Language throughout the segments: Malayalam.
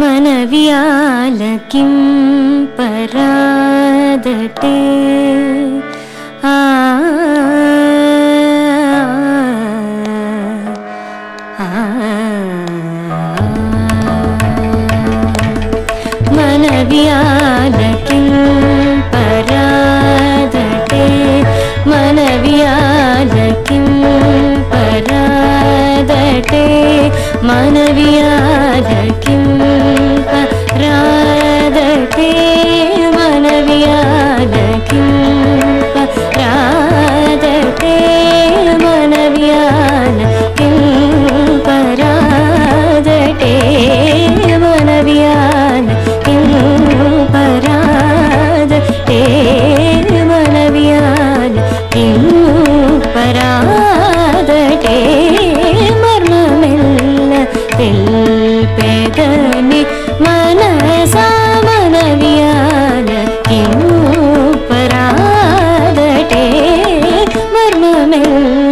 മനവിയാല കിം പരാദട്ടെ ആ. മനവിയാല പരാദട്ടെ മനവിയാല Thank you.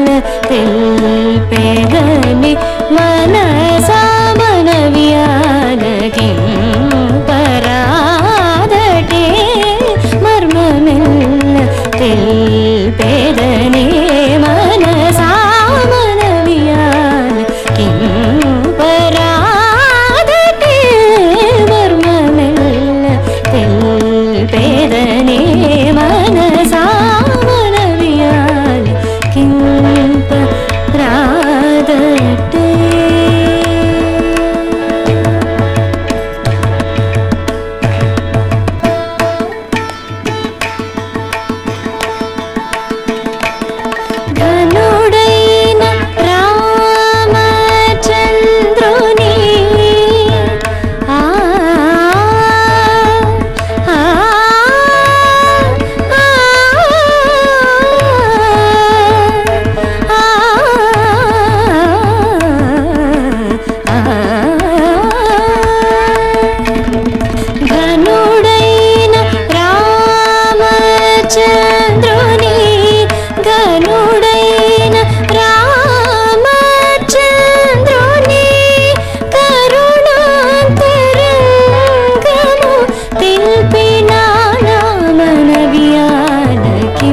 कि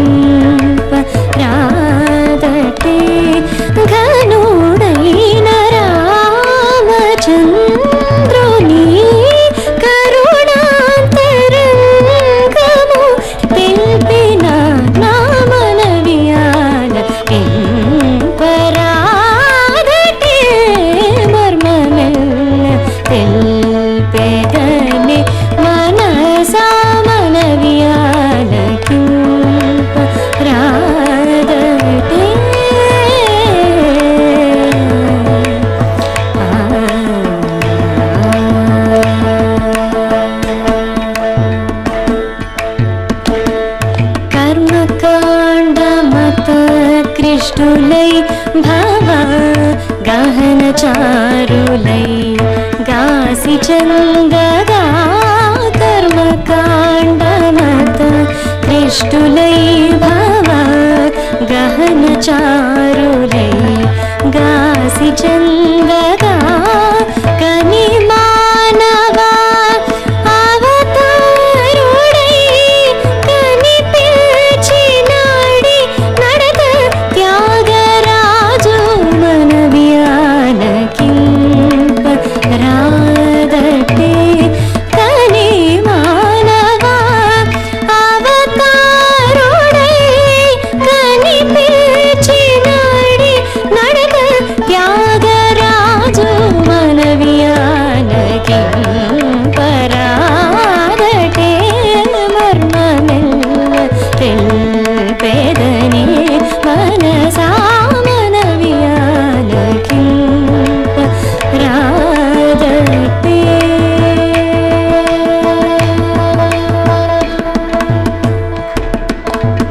राटे धनुना रामचन्द्रोनी भव गहन चारुलै गासि चन्दगा कर्मकाण्डमत कृष्णुलै भव गहन चारुलै गासि चन्द